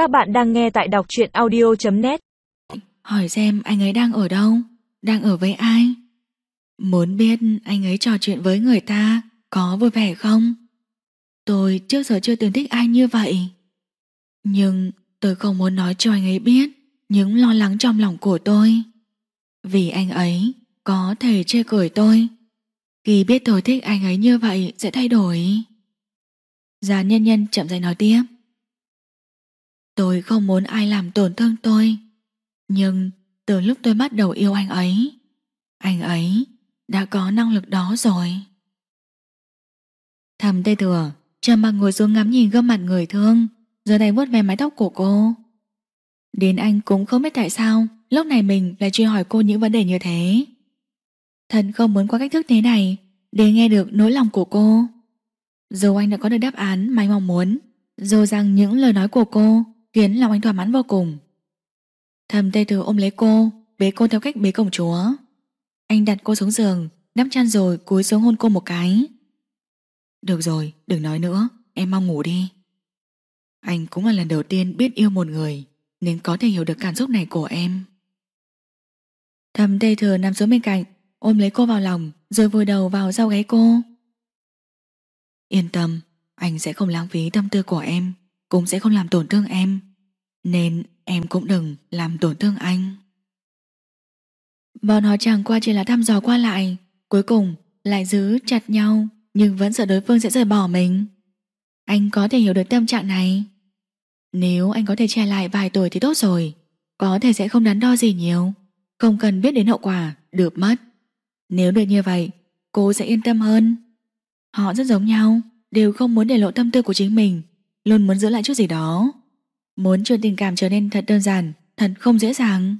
Các bạn đang nghe tại đọc truyện audio.net Hỏi xem anh ấy đang ở đâu? Đang ở với ai? Muốn biết anh ấy trò chuyện với người ta Có vui vẻ không? Tôi trước giờ chưa từng thích ai như vậy. Nhưng tôi không muốn nói cho anh ấy biết Những lo lắng trong lòng của tôi. Vì anh ấy Có thể chê cười tôi. Khi biết tôi thích anh ấy như vậy Sẽ thay đổi. Già nhân nhân chậm rãi nói tiếp. Tôi không muốn ai làm tổn thương tôi. Nhưng từ lúc tôi bắt đầu yêu anh ấy Anh ấy đã có năng lực đó rồi. Thầm tê thừa, Trầm mặc ngồi xuống ngắm nhìn gương mặt người thương Rồi tay vuốt về mái tóc của cô. Đến anh cũng không biết tại sao, Lúc này mình lại truy hỏi cô những vấn đề như thế. Thật không muốn qua cách thức thế này Để nghe được nỗi lòng của cô. Dù anh đã có được đáp án mà anh mong muốn, Dù rằng những lời nói của cô Khiến lòng anh thỏa mãn vô cùng. Thầm tay thừa ôm lấy cô, Bế cô theo cách bế công chúa. Anh đặt cô xuống giường Đắp chăn rồi cúi xuống hôn cô một cái. Được rồi, đừng nói nữa, Em mau ngủ đi. Anh cũng là lần đầu tiên biết yêu một người, Nên có thể hiểu được cảm xúc này của em. Thầm tay thừa nằm xuống bên cạnh, Ôm lấy cô vào lòng, Rồi vùi đầu vào sau gáy cô. Yên tâm, Anh sẽ không lãng phí tâm tư của em, Cũng sẽ không làm tổn thương em. Nên em cũng đừng làm tổn thương anh. Bọn họ chẳng qua chỉ là thăm dò qua lại, Cuối cùng lại giữ chặt nhau, Nhưng vẫn sợ đối phương sẽ rời bỏ mình. Anh có thể hiểu được tâm trạng này. Nếu anh có thể che lại vài tuổi thì tốt rồi, Có thể sẽ không đắn đo gì nhiều, Không cần biết đến hậu quả, Được mất. Nếu được như vậy, Cô sẽ yên tâm hơn. Họ rất giống nhau, Đều không muốn để lộ tâm tư của chính mình, Luôn muốn giữ lại chút gì đó. Muốn chuyện tình cảm trở nên thật đơn giản, Thật không dễ dàng.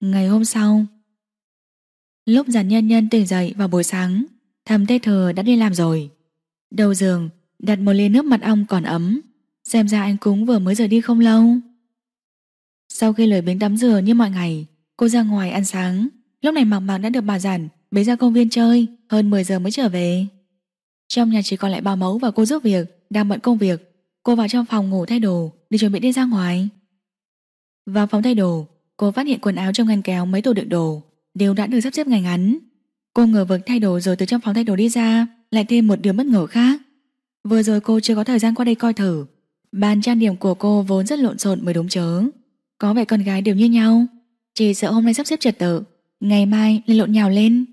Ngày hôm sau, Lúc giản nhân nhân tỉnh dậy vào buổi sáng, Thầm tê thờ đã đi làm rồi. Đầu giường, Đặt một ly nước mật ong còn ấm, Xem ra anh cúng vừa mới rời đi không lâu. Sau khi lười biếng tắm rửa như mọi ngày, Cô ra ngoài ăn sáng. Lúc này Mạc Mạc đã được bà giản Bế ra công viên chơi, Hơn 10 giờ mới trở về. Trong nhà chỉ còn lại bà mẫu và cô giúp việc, Đang bận công việc. Cô vào trong phòng ngủ thay đồ Để chuẩn bị đi ra ngoài. Vào phòng thay đồ, Cô phát hiện quần áo trong ngăn kéo mấy tủ đựng đồ, Đều đã được sắp xếp ngay ngắn. Cô ngờ vực thay đồ rồi từ trong phòng thay đồ đi ra, Lại thêm một điều bất ngờ khác. Vừa rồi cô chưa có thời gian qua đây coi thử. Bàn trang điểm của cô vốn rất lộn xộn mới đúng chớ. Có vẻ con gái đều như nhau. Chỉ sợ hôm nay sắp xếp trật tự, Ngày mai lại lộn nhào lên.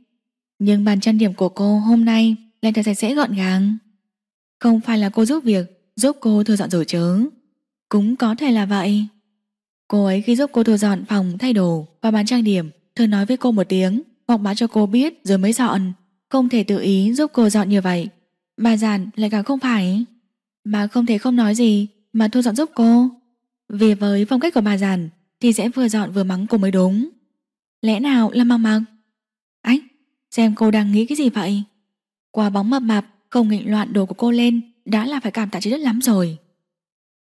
Nhưng bàn trang điểm của cô hôm nay Lại thật sạch sẽ gọn gàng. Không phải là cô giúp việc Giúp cô thu dọn rồi chớ? Cũng có thể là vậy. Cô ấy khi giúp cô thu dọn phòng thay đồ Và bán trang điểm, Thường nói với cô một tiếng, Hoặc báo cho cô biết rồi mới dọn. Không thể tự ý giúp cô dọn như vậy. Bà giản lại càng không phải. Bà không thể không nói gì Mà thu dọn giúp cô. Vì với phong cách của bà giản Thì sẽ vừa dọn vừa mắng cô mới đúng. Lẽ nào là mang mặc Ách, xem cô đang nghĩ cái gì vậy? Quả bóng mập mạp, không nghịch loạn đồ của cô lên đã là phải cảm tạ trái đất lắm rồi.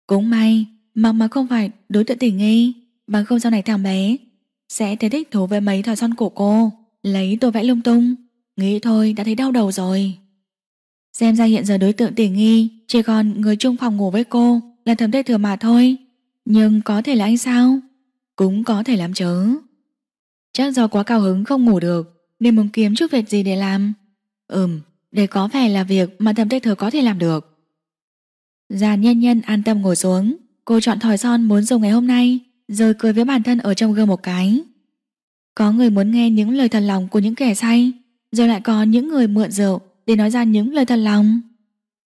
Cũng may, mặc mà không phải đối tượng tình nghi, bằng không sau này thằng bé sẽ thấy thích thú với mấy thỏi son của cô, lấy tô vẽ lung tung, nghĩ thôi đã thấy đau đầu rồi. Xem ra hiện giờ đối tượng tình nghi chỉ còn người chung phòng ngủ với cô là thầm tê thừa mà thôi, nhưng có thể là anh sao? Cũng có thể làm chớ. Chắc do quá cao hứng không ngủ được nên muốn kiếm chút việc gì để làm. Ừm, để có vẻ là việc mà thầm tê thừa có thể làm được. Già nhân nhân an tâm ngồi xuống. Cô chọn thỏi son muốn dùng ngày hôm nay, Rồi cười với bản thân ở trong gương một cái. Có người muốn nghe những lời thật lòng của những kẻ say, Rồi lại có những người mượn rượu Để nói ra những lời thật lòng.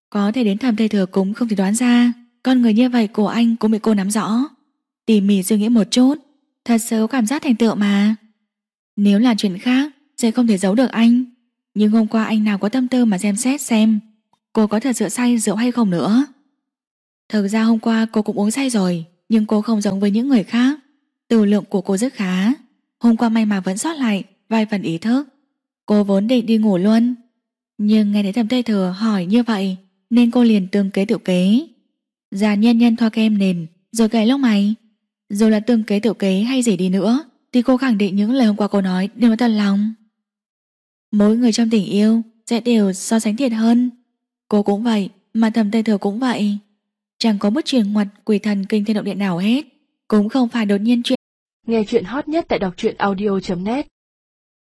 Có thể đến thầm thầy thừa cũng không thể đoán ra, Con người như vậy của anh cũng bị cô nắm rõ. Tỉ mỉ suy nghĩ một chút, Thật sự có cảm giác thành tựu mà. Nếu là chuyện khác, Sẽ không thể giấu được anh. Nhưng hôm qua anh nào có tâm tư mà xem xét xem, Cô có thật sự say rượu hay không nữa. Thực ra hôm qua cô cũng uống say rồi, Nhưng cô không giống với những người khác. Từ lượng của cô rất khá. Hôm qua may mà vẫn sót lại vài phần ý thức. Cô vốn định đi ngủ luôn. Nhưng nghe thấy thầm tây thừa hỏi như vậy, Nên cô liền tương kế tiểu kế. Già nhân nhân thoa kem nền, Rồi cài lông mày. Dù là tương kế tiểu kế hay gì đi nữa, Thì cô khẳng định những lời hôm qua cô nói đều là thật lòng. Mỗi người trong tình yêu Sẽ đều so sánh thiệt hơn. Cô cũng vậy, Mà thầm tây thừa cũng vậy. Chẳng có bất truyền ngoặt quỷ thần kinh thiên động địa nào hết. Cũng không phải đột nhiên chuyện Nghe chuyện hot nhất tại đọc truyện audio.net